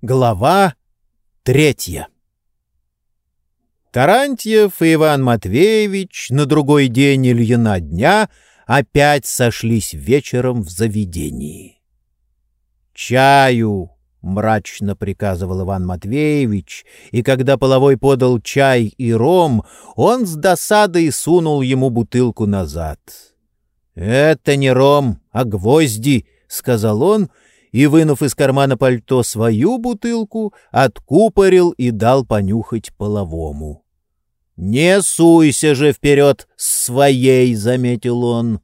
Глава третья Тарантьев и Иван Матвеевич на другой день Ильина дня опять сошлись вечером в заведении. «Чаю!» — мрачно приказывал Иван Матвеевич, и когда Половой подал чай и ром, он с досадой сунул ему бутылку назад. «Это не ром, а гвозди!» — сказал он — и, вынув из кармана пальто свою бутылку, откупорил и дал понюхать половому. «Не суйся же вперед своей!» — заметил он.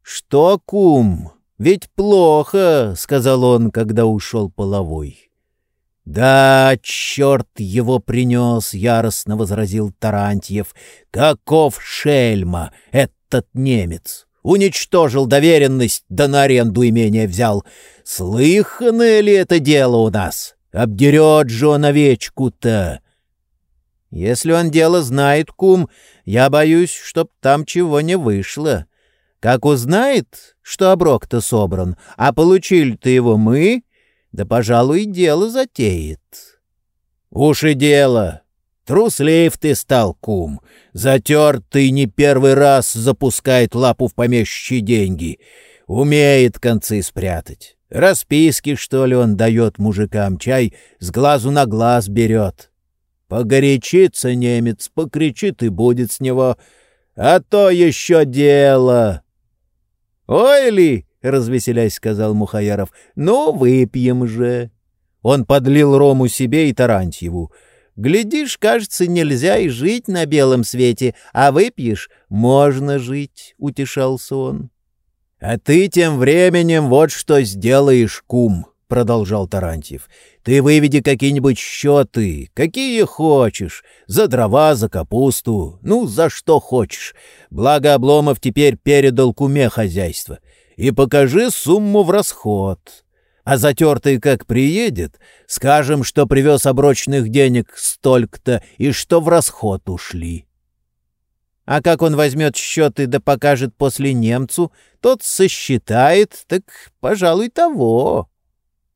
«Что, кум, ведь плохо!» — сказал он, когда ушел половой. «Да, черт его принес!» — яростно возразил Тарантьев. «Каков шельма этот немец!» Уничтожил доверенность, да на аренду имение взял. Слыханное ли это дело у нас? Обдерет же он овечку-то. Если он дело знает, кум, я боюсь, чтоб там чего не вышло. Как узнает, что оброк-то собран, а получили-то его мы, да, пожалуй, дело затеет. Уж и дело. Труслив ты стал, кум. Затертый не первый раз запускает лапу в помещичьи деньги. Умеет концы спрятать. Расписки, что ли, он дает мужикам чай, с глазу на глаз берет. Погорячится немец, покричит и будет с него. А то еще дело. — Ой ли, — развеселясь, сказал Мухаяров, — ну, выпьем же. Он подлил рому себе и Тарантьеву. Глядишь, кажется, нельзя и жить на белом свете, а выпьешь — можно жить, — утешался он. — А ты тем временем вот что сделаешь, кум, — продолжал Тарантьев. — Ты выведи какие-нибудь счеты, какие хочешь, за дрова, за капусту, ну, за что хочешь. Благо Обломов теперь передал куме хозяйство. И покажи сумму в расход а затертый как приедет, скажем, что привез оброчных денег столько-то и что в расход ушли. А как он возьмет счеты да покажет после немцу, тот сосчитает, так, пожалуй, того.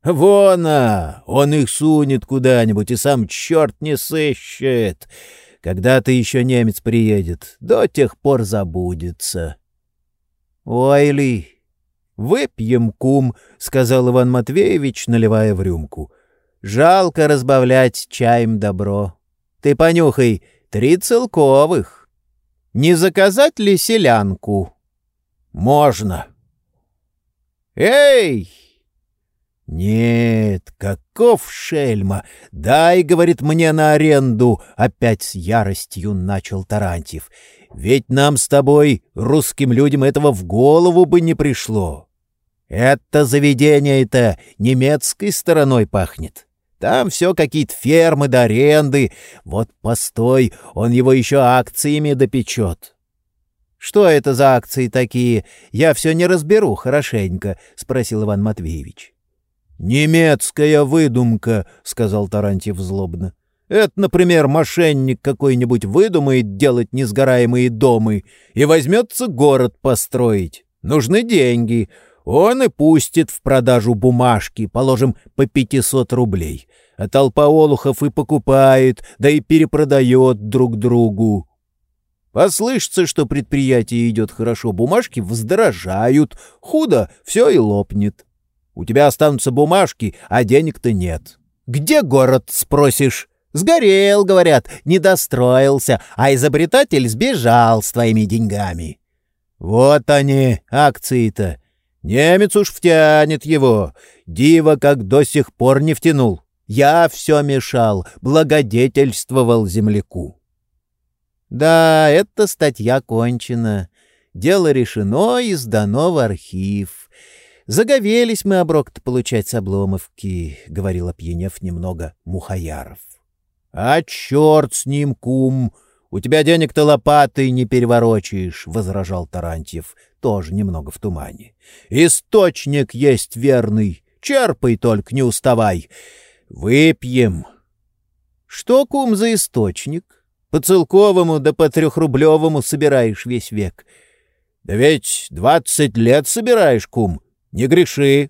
Вон, а, он их сунет куда-нибудь, и сам черт не сыщет. Когда-то еще немец приедет, до тех пор забудется. Ой ли, «Выпьем, кум», — сказал Иван Матвеевич, наливая в рюмку. «Жалко разбавлять чаем добро. Ты понюхай, три целковых. Не заказать ли селянку?» «Можно». «Эй!» «Нет, каков шельма! Дай, — говорит, — мне на аренду!» — опять с яростью начал Тарантьев. Ведь нам с тобой, русским людям, этого в голову бы не пришло. Это заведение-то немецкой стороной пахнет. Там все какие-то фермы до аренды. Вот постой, он его еще акциями допечет. — Что это за акции такие? Я все не разберу хорошенько, — спросил Иван Матвеевич. — Немецкая выдумка, — сказал Тарантьев злобно. Это, например, мошенник какой-нибудь выдумает делать несгораемые дома и возьмется город построить. Нужны деньги. Он и пустит в продажу бумажки, положим, по 500 рублей. А толпа олухов и покупает, да и перепродает друг другу. Послышится, что предприятие идет хорошо, бумажки вздорожают, худо все и лопнет. У тебя останутся бумажки, а денег-то нет. Где город, спросишь? Сгорел, говорят, не достроился, а изобретатель сбежал с твоими деньгами. Вот они, акции-то. Немец уж втянет его. Диво как до сих пор не втянул. Я все мешал, благодетельствовал земляку. Да, эта статья кончена. Дело решено и сдано в архив. Заговелись мы оброк-то получать с обломовки, — говорил опьянев немного Мухаяров. «А черт с ним, кум! У тебя денег-то лопатой не переворочаешь», — возражал Тарантьев, тоже немного в тумане. «Источник есть верный, черпай только, не уставай. Выпьем». «Что, кум, за источник? По целковому да по трехрублевому собираешь весь век». «Да ведь двадцать лет собираешь, кум, не греши».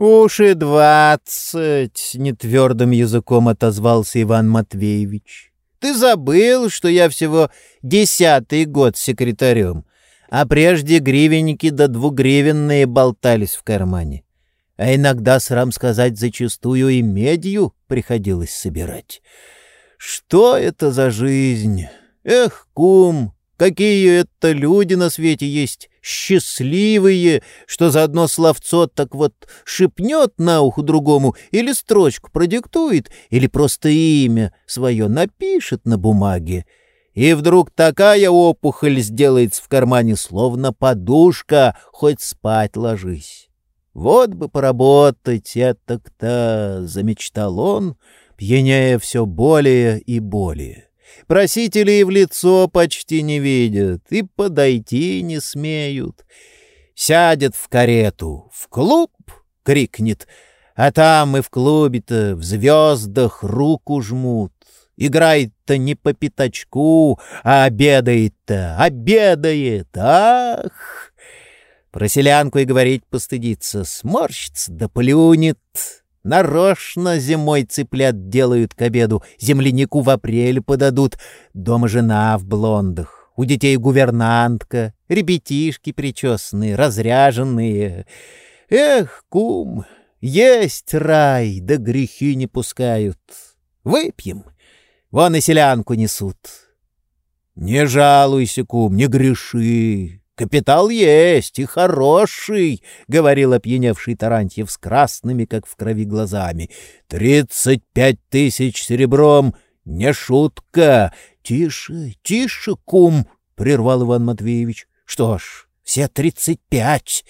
«Уж и двадцать!» — нетвердым языком отозвался Иван Матвеевич. «Ты забыл, что я всего десятый год секретарем, а прежде гривенники да двугривенные болтались в кармане. А иногда, срам сказать, зачастую и медью приходилось собирать. Что это за жизнь? Эх, кум, Какие это люди на свете есть, счастливые, что за одно словцо так вот шепнет на ухо другому или строчку продиктует, или просто имя свое напишет на бумаге. И вдруг такая опухоль сделается в кармане, словно подушка, хоть спать ложись. Вот бы поработать это-то, замечтал он, пьянее все более и более. Просителей в лицо почти не видят и подойти не смеют. Сядет в карету, в клуб крикнет, а там и в клубе-то в звездах руку жмут. Играет-то не по пятачку, а обедает-то, обедает, ах! Про селянку и говорить постыдится, сморщится да плюнет. Нарочно зимой цыплят делают к обеду, землянику в апрель подадут, дома жена в блондах, у детей гувернантка, ребятишки причесанные, разряженные. Эх, кум, есть рай, да грехи не пускают. Выпьем, вон и селянку несут. Не жалуйся, кум, не греши, Капитал есть и хороший, — говорил опьяневший Тарантьев с красными, как в крови, глазами. — Тридцать пять тысяч серебром — не шутка. — Тише, тише, кум, — прервал Иван Матвеевич. — Что ж, все тридцать пять.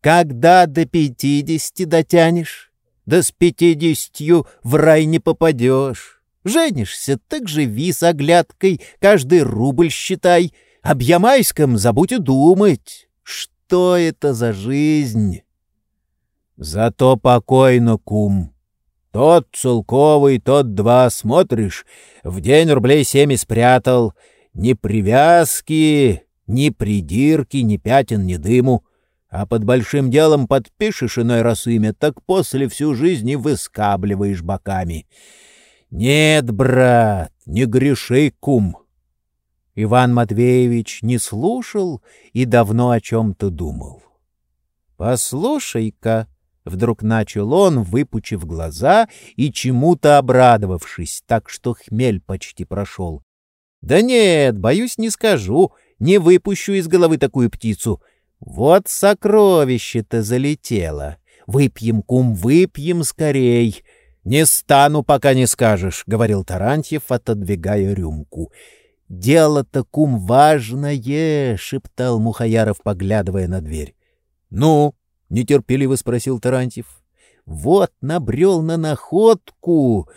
Когда до пятидесяти дотянешь? Да с пятидесятью в рай не попадешь. Женишься, так живи с оглядкой, каждый рубль считай — об Ямайском забудь и думать. Что это за жизнь? Зато покойно, кум. Тот целковый, тот два, смотришь, в день рублей семь спрятал. Ни привязки, ни придирки, ни пятен, ни дыму. А под большим делом подпишешь иной раз имя, так после всю жизнь и выскабливаешь боками. Нет, брат, не греши, кум. Иван Матвеевич не слушал и давно о чем-то думал. «Послушай-ка», — вдруг начал он, выпучив глаза и чему-то обрадовавшись, так что хмель почти прошел. «Да нет, боюсь, не скажу, не выпущу из головы такую птицу. Вот сокровище-то залетело. Выпьем, кум, выпьем скорей». «Не стану, пока не скажешь», — говорил Тарантьев, отодвигая рюмку. «Дело-то, кум, важное!» — шептал Мухаяров, поглядывая на дверь. «Ну?» — нетерпеливо спросил Тарантьев. «Вот набрел на находку!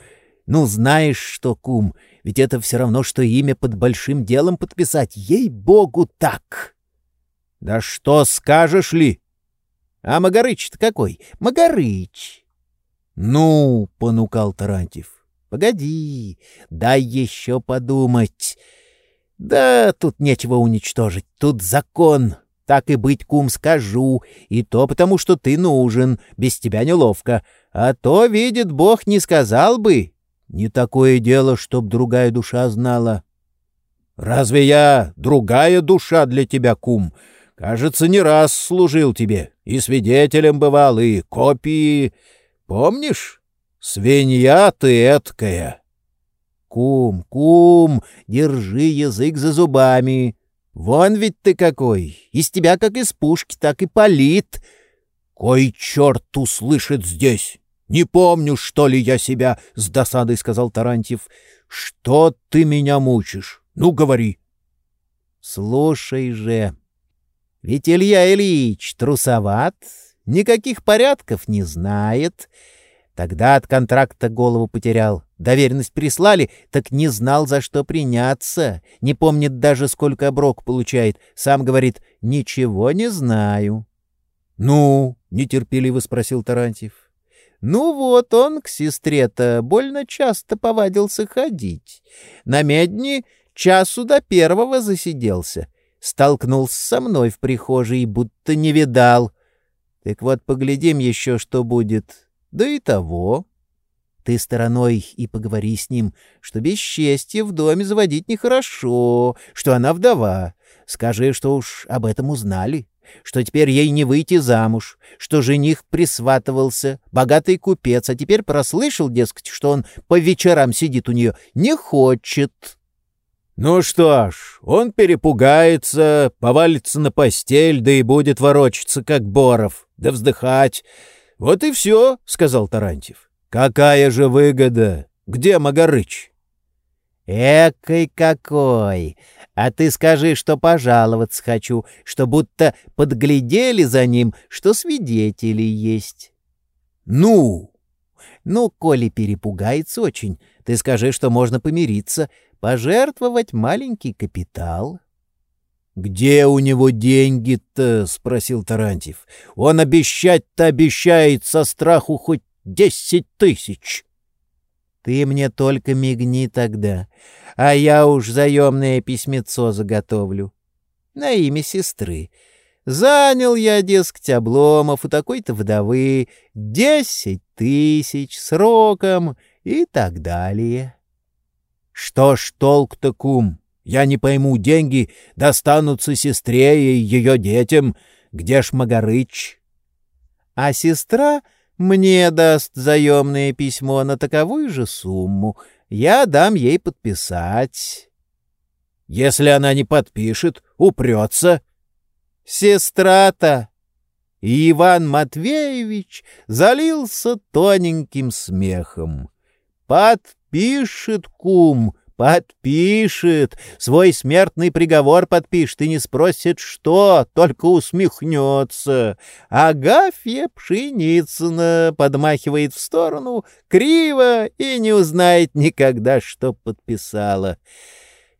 Ну, знаешь что, кум, ведь это все равно, что имя под большим делом подписать. Ей-богу, так!» «Да что скажешь ли?» «А Магарыч-то какой? Магарыч!» «Ну!» — понукал Тарантьев. «Погоди, дай еще подумать. Да тут нечего уничтожить, тут закон. Так и быть, кум, скажу, и то потому, что ты нужен, без тебя неловко. А то, видит Бог, не сказал бы. Не такое дело, чтоб другая душа знала. Разве я другая душа для тебя, кум? Кажется, не раз служил тебе, и свидетелем бывал, и копии. Помнишь? Свинья ты эткая. Кум, кум, держи язык за зубами. Вон ведь ты какой, из тебя как из пушки, так и палит. Кой черт услышит здесь? Не помню, что ли я себя, — с досадой сказал Тарантьев. Что ты меня мучишь? Ну, говори. Слушай же, ведь Илья Ильич трусоват, никаких порядков не знает, — Тогда от контракта голову потерял. Доверенность прислали, так не знал, за что приняться. Не помнит даже, сколько оброк получает. Сам говорит, ничего не знаю. — Ну? — нетерпеливо спросил Тарантьев. — Ну вот он к сестре-то больно часто повадился ходить. На медне часу до первого засиделся. Столкнулся со мной в прихожей, будто не видал — Так вот, поглядим еще, что будет. Да и того. Ты стороной и поговори с ним, что бесчестье в доме заводить нехорошо, что она вдова. Скажи, что уж об этом узнали, что теперь ей не выйти замуж, что жених присватывался, богатый купец, а теперь прослышал, дескать, что он по вечерам сидит у нее, не хочет. Ну что ж, он перепугается, повалится на постель, да и будет ворочаться, как Боров, да вздыхать. Вот и все, — сказал Тарантьев. Какая же выгода? Где Магарыч? Экой какой! А ты скажи, что пожаловаться хочу, что будто подглядели за ним, что свидетели есть. Ну? Ну, коли перепугается очень, ты скажи, что можно помириться, пожертвовать маленький капитал. «Где у него деньги-то?» — спросил Тарантьев. «Он обещать-то обещает со страху хоть Десять тысяч!» «Ты мне только мигни тогда, а я уж заемное письмецо заготовлю. На имя сестры. Занял я, дескать, обломов у такой-то вдовы десять тысяч сроком и так далее». «Что ж толк-то, кум? Я не пойму, деньги достанутся сестре и ее детям. Где ж Магарыч?» «А сестра...» мне даст заемное письмо на таковую же сумму. Я дам ей подписать. Если она не подпишет, упрется. Сестра-то! И Иван Матвеевич залился тоненьким смехом. Подпишет кум, Подпишет, свой смертный приговор подпишет и не спросит, что, только усмехнется. Агафья Пшеницына подмахивает в сторону, криво и не узнает никогда, что подписала.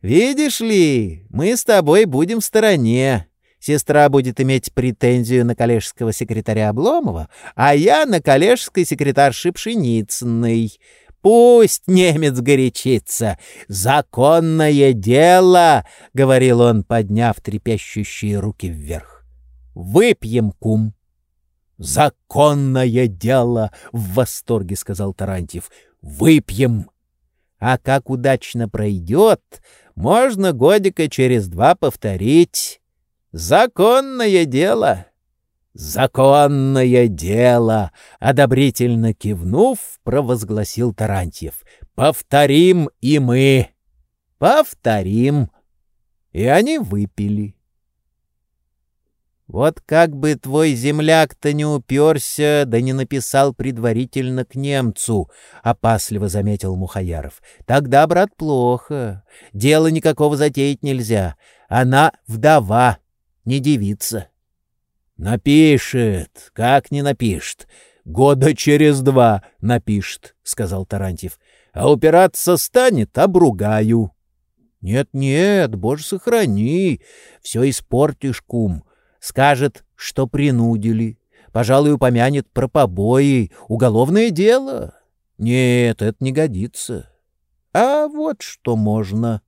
Видишь ли, мы с тобой будем в стороне. Сестра будет иметь претензию на коллежского секретаря Обломова, а я на коллежской секретарши Пшеницыной. Пусть немец горячится. Законное дело, — говорил он, подняв трепещущие руки вверх. Выпьем, кум. Законное дело, — в восторге сказал Тарантьев. Выпьем. А как удачно пройдет, можно годика через два повторить. Законное дело. «Законное дело!» — одобрительно кивнув, провозгласил Тарантьев. «Повторим и мы!» «Повторим!» И они выпили. Вот как бы твой земляк-то не уперся, да не написал предварительно к немцу, — опасливо заметил Мухаяров. Тогда, брат, плохо. Дело никакого затеять нельзя. Она вдова, не девица. «Напишет! Как не напишет? Года через два напишет», — сказал Тарантьев. «А упираться станет, обругаю». «Нет-нет, боже сохрани, все испортишь, кум. Скажет, что принудили. Пожалуй, упомянет про побои, уголовное дело. Нет, это не годится. А вот что можно.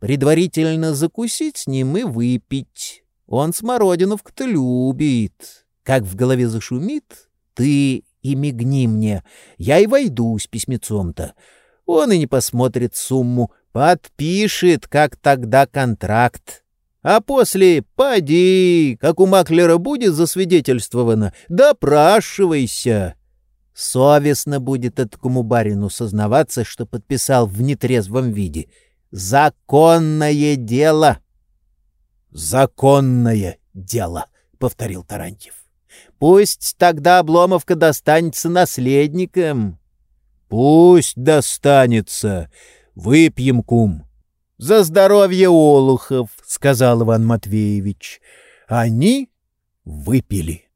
Предварительно закусить с ним и выпить». Он смородиновку-то любит. Как в голове зашумит, ты и мигни мне. Я и войду с письмецом-то. Он и не посмотрит сумму, подпишет, как тогда контракт. А после поди, как у маклера будет засвидетельствовано, допрашивайся. Совестно будет этому барину сознаваться, что подписал в нетрезвом виде. Законное дело. «Законное дело», — повторил Тарантьев. «Пусть тогда Обломовка достанется наследникам». «Пусть достанется. Выпьем, кум». «За здоровье олухов», — сказал Иван Матвеевич. Они выпили.